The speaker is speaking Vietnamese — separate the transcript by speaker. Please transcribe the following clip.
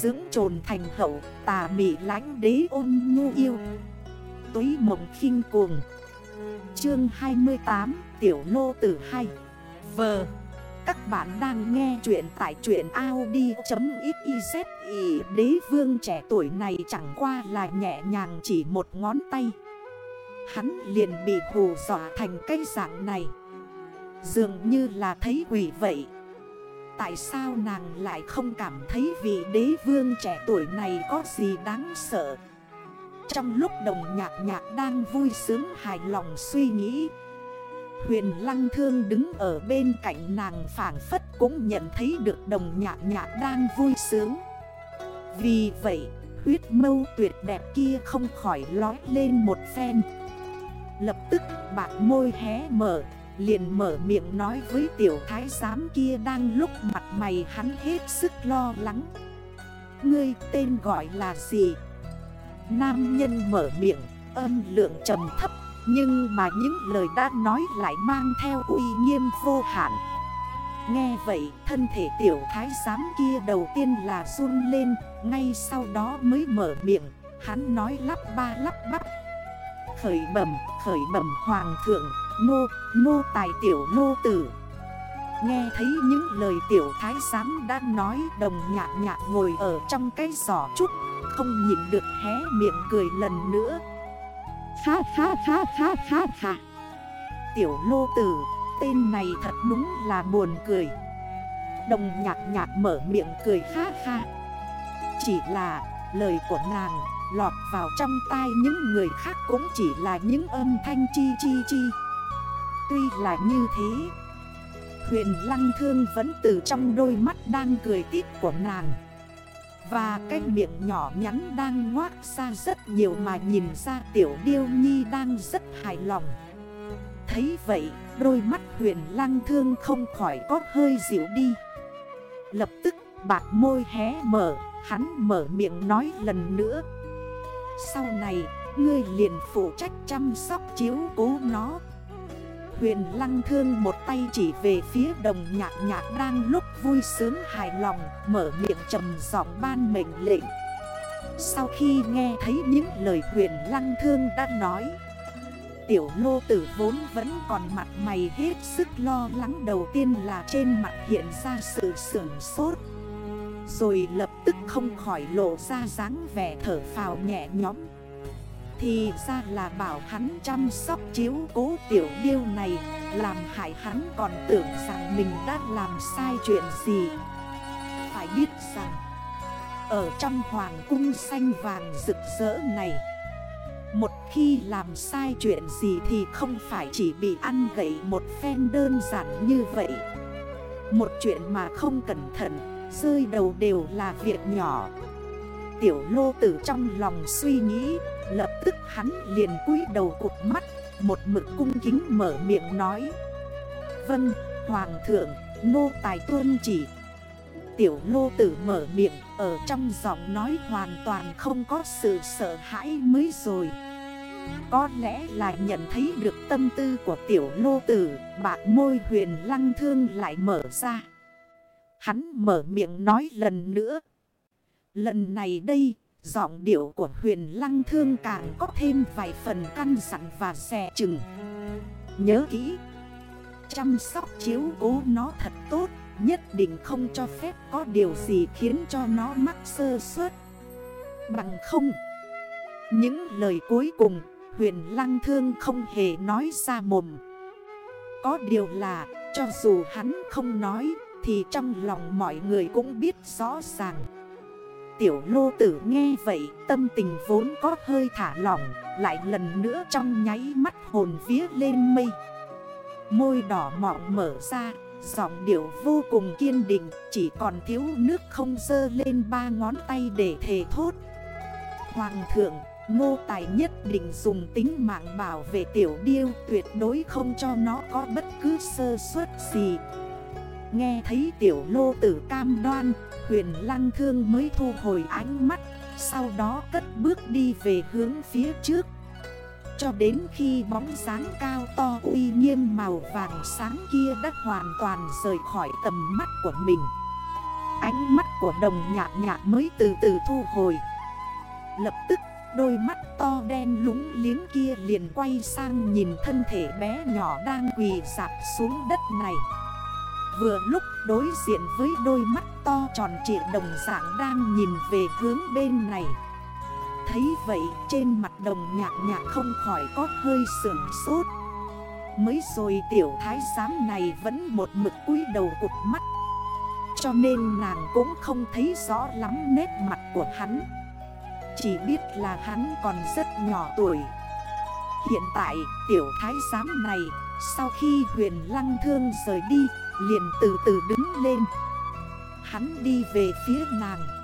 Speaker 1: Dưỡng trồn thành hậu, tà mị lánh đế ôn nhu yêu. Túy mộng khinh cuồng. Chương 28 Tiểu Lô Tử 2 Vờ Các bạn đang nghe chuyện tại chuyện Audi.xyz Đế vương trẻ tuổi này chẳng qua là nhẹ nhàng chỉ một ngón tay. Hắn liền bị hù dọa thành cây dạng này. Dường như là thấy quỷ vậy. Tại sao nàng lại không cảm thấy vị đế vương trẻ tuổi này có gì đáng sợ? Trong lúc đồng nhạc nhạc đang vui sướng hài lòng suy nghĩ, Huyền lăng thương đứng ở bên cạnh nàng phản phất cũng nhận thấy được đồng nhạc nhạc đang vui sướng. Vì vậy, huyết mâu tuyệt đẹp kia không khỏi lói lên một phen. Lập tức bạc môi hé mở. Liền mở miệng nói với tiểu thái giám kia đang lúc mặt mày hắn hết sức lo lắng. Ngươi tên gọi là gì? Nam nhân mở miệng âm lượng trầm thấp Nhưng mà những lời đã nói lại mang theo uy nghiêm vô hạn. Nghe vậy thân thể tiểu thái giám kia đầu tiên là run lên Ngay sau đó mới mở miệng Hắn nói lắp ba lắp bắp. Khởi bẩm, khởi bẩm hoàng thượng Nô, nô tài tiểu nô tử. Nghe thấy những lời tiểu thái giám đã nói Đồng nhạc nhạc ngồi ở trong cái giỏ trúc Không nhìn được hé miệng cười lần nữa. Ha ha ha ha ha ha. Tiểu nô tử Tên này thật đúng là buồn cười. Đồng nhạc nhạc mở miệng cười ha ha. Chỉ là lời của nàng lọt vào trong tai những người khác cũng chỉ là những âm thanh chi chi chi. Tuy là như thế, Huyền lăng thương vẫn từ trong đôi mắt đang cười tít của nàng. Và cái miệng nhỏ nhắn đang ngoác ra rất nhiều mà nhìn ra tiểu điêu nhi đang rất hài lòng. Thấy vậy, đôi mắt huyền lăng thương không khỏi có hơi dịu đi. Lập tức, bạc môi hé mở, Hắn mở miệng nói lần nữa. Sau này, ngươi liền phụ trách chăm sóc chiếu cố nó. Huyền lăng thương một tay chỉ về phía đồng nhạc nhạc đang lúc vui sướng hài lòng, Mở miệng trầm giọng ban mệnh lệnh. Sau khi nghe thấy những lời huyền lăng thương đã nói, Tiểu lô tử vốn vẫn còn mặt mày hết sức lo lắng đầu tiên là trên mặt hiện ra sự sưởng sốt. Rồi lập tức không khỏi lộ ra dáng vẻ thở phào nhẹ nhõm thì ra là bảo hắn chăm sóc chiếu cố tiểu điêu này, Làm hại hắn còn tưởng rằng mình đã làm sai chuyện gì. Phải biết rằng, Ở trong hoàng cung xanh vàng rực rỡ này, Một khi làm sai chuyện gì thì không phải chỉ bị ăn gậy một phen đơn giản như vậy. Một chuyện mà không cẩn thận, Rơi đầu đều là việc nhỏ. Tiểu lô tử trong lòng suy nghĩ Lập tức hắn liền cúi đầu cụt mắt Một mực cung kính mở miệng nói. Vâng, Hoàng thượng, nô tài tuân chỉ. Tiểu lô tử mở miệng Ở trong giọng nói hoàn toàn không có sự sợ hãi mới rồi. Có lẽ là nhận thấy được tâm tư của tiểu lô tử Bạc môi huyền lăng thương lại mở ra. Hắn mở miệng nói lần nữa Lần này đây, Giọng điệu của huyền lăng thương càng có thêm vài phần căn dặn và xè chừng. Nhớ kỹ, Chăm sóc chiếu cố nó thật tốt, Nhất định không cho phép có điều gì khiến cho nó mắc sơ suất. Bằng không, Những lời cuối cùng Huyền lăng thương không hề nói ra mồm. Có điều là, Cho dù hắn không nói, Thì trong lòng mọi người cũng biết rõ ràng. Tiểu lô tử nghe vậy, tâm tình vốn có hơi thả lỏng, Lại lần nữa trong nháy mắt hồn vía lên mây. Môi đỏ mọng mở ra, Giọng điệu vô cùng kiên định, Chỉ còn thiếu nước không dơ lên ba ngón tay để thề thốt. Hoàng thượng, Ngô Tài nhất định dùng tính mạng bảo vệ tiểu điêu, Tuyệt đối không cho nó có bất cứ sơ suất gì. Nghe thấy tiểu lô tử cam đoan, Huyền lăng thương mới thu hồi ánh mắt, Sau đó cất bước đi về hướng phía trước. Cho đến khi bóng dáng cao to uy nghiêm màu vàng sáng kia đã hoàn toàn rời khỏi tầm mắt của mình. Ánh mắt của đồng nhạc nhạc mới từ từ thu hồi. Lập tức, đôi mắt to đen lúng liếng kia liền quay sang nhìn thân thể bé nhỏ đang quỳ dạp xuống đất này. Vừa lúc đối diện với đôi mắt to tròn trịa đồng dạng đang nhìn về hướng bên này. Thấy vậy trên mặt đồng nhạc nhạc không khỏi có hơi sườn sốt. Mới rồi tiểu thái giám này vẫn một mực cúi đầu cục mắt. Cho nên nàng cũng không thấy rõ lắm nét mặt của hắn. Chỉ biết là hắn còn rất nhỏ tuổi. Hiện tại tiểu thái giám này sau khi huyền lăng thương rời đi, Liền từ từ đứng lên. Hắn đi về phía nàng.